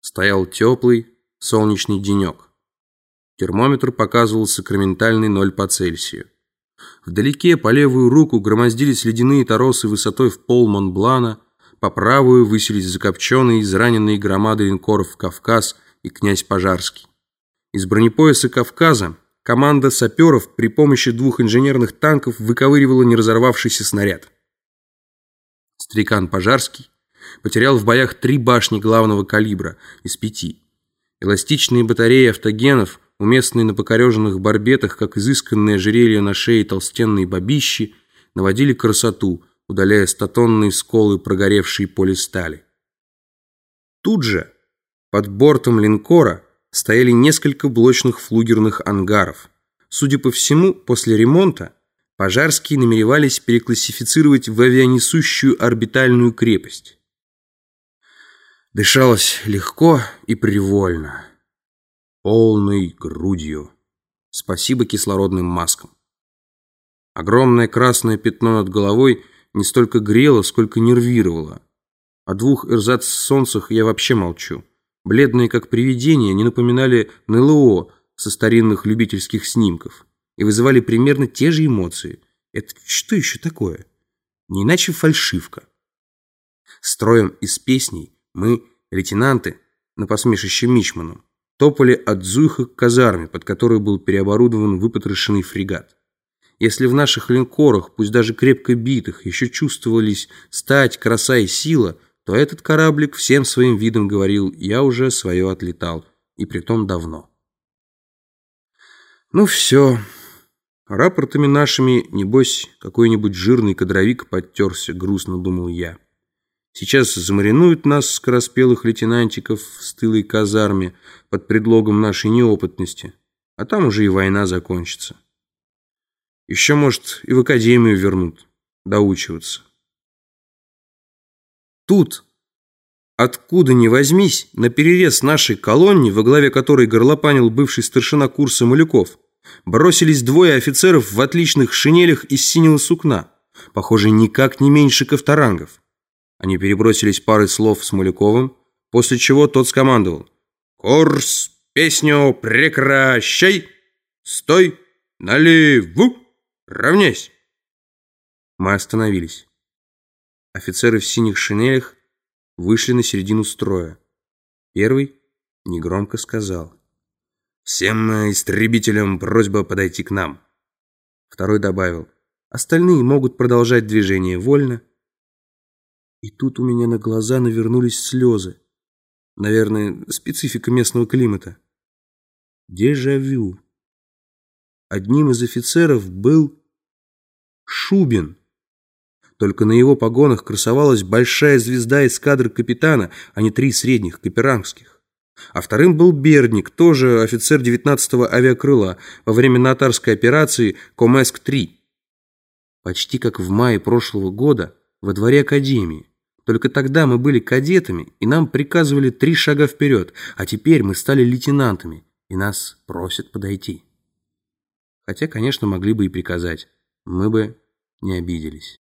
Стоял теплый солнечный денек. Термометр показывал сакраментальный ноль по Цельсию. Вдалеке по левую руку громоздились ледяные торосы высотой в пол Монблана, по правую высились закопченные, израненные громады линкоров «Кавказ» и «Князь Пожарский». Из бронепояса «Кавказа» команда саперов при помощи двух инженерных танков выковыривала неразорвавшийся снаряд. Стрекан Пожарский потерял в боях три башни главного калибра из пяти. Эластичные батареи автогенов, уместные на покореженных барбетах, как изысканное ожерелье на шее толстенной бабищи, наводили красоту, удаляя статонные сколы прогоревшей полистали. Тут же, под бортом линкора, стояли несколько блочных флугерных ангаров. Судя по всему, после ремонта пожарские намеревались переклассифицировать в авианесущую орбитальную крепость. Дышалось легко и привольно, полной грудью. Спасибо кислородным маскам. Огромное красное пятно над головой не столько грело, сколько нервировало. О двух эрзац-солнцах я вообще молчу. Бледные, как привидения, не напоминали НЛО со старинных любительских снимков и вызывали примерно те же эмоции. Это что еще такое? Не иначе фальшивка. Строем из песней мы, лейтенанты, на посмешище Мичману, топали от Зуйха к казарме, под которой был переоборудован выпотрошенный фрегат. Если в наших линкорах, пусть даже крепко битых, еще чувствовались стать, краса и сила, то этот кораблик всем своим видом говорил «я уже свое отлетал, и притом давно». Ну все, рапортами нашими, небось, какой-нибудь жирный кадровик подтерся, грустно думал я. Сейчас замаринуют нас, скороспелых лейтенантиков, в стылой казарме под предлогом нашей неопытности, а там уже и война закончится. Еще, может, и в академию вернут, доучиваться. Тут, откуда ни возьмись, на перерез нашей колонне, во главе которой горлопанил бывший старшина курса Малюков, бросились двое офицеров в отличных шинелях из синего сукна, похоже, никак не меньше ковторангов. Они перебросились парой слов с Малюковым, после чего тот скомандовал. «Курс, песню прекращай! Стой! Наливу! Равняйсь!» Мы остановились. Офицеры в синих шинелях вышли на середину строя. Первый негромко сказал. «Всем истребителям просьба подойти к нам». Второй добавил. «Остальные могут продолжать движение вольно, и тут у меня на глаза навернулись слезы. Наверное, специфика местного климата. Дежавю. Одним из офицеров был Шубин. Только на его погонах красовалась большая звезда эскадры капитана, а не три средних каперангских. А вторым был Бердник, тоже офицер 19-го авиакрыла, во время натарской операции Комеск-3. Почти как в мае прошлого года во дворе Академии. Только тогда мы были кадетами, и нам приказывали три шага вперед, а теперь мы стали лейтенантами, и нас просят подойти. Хотя, конечно, могли бы и приказать, мы бы не обиделись.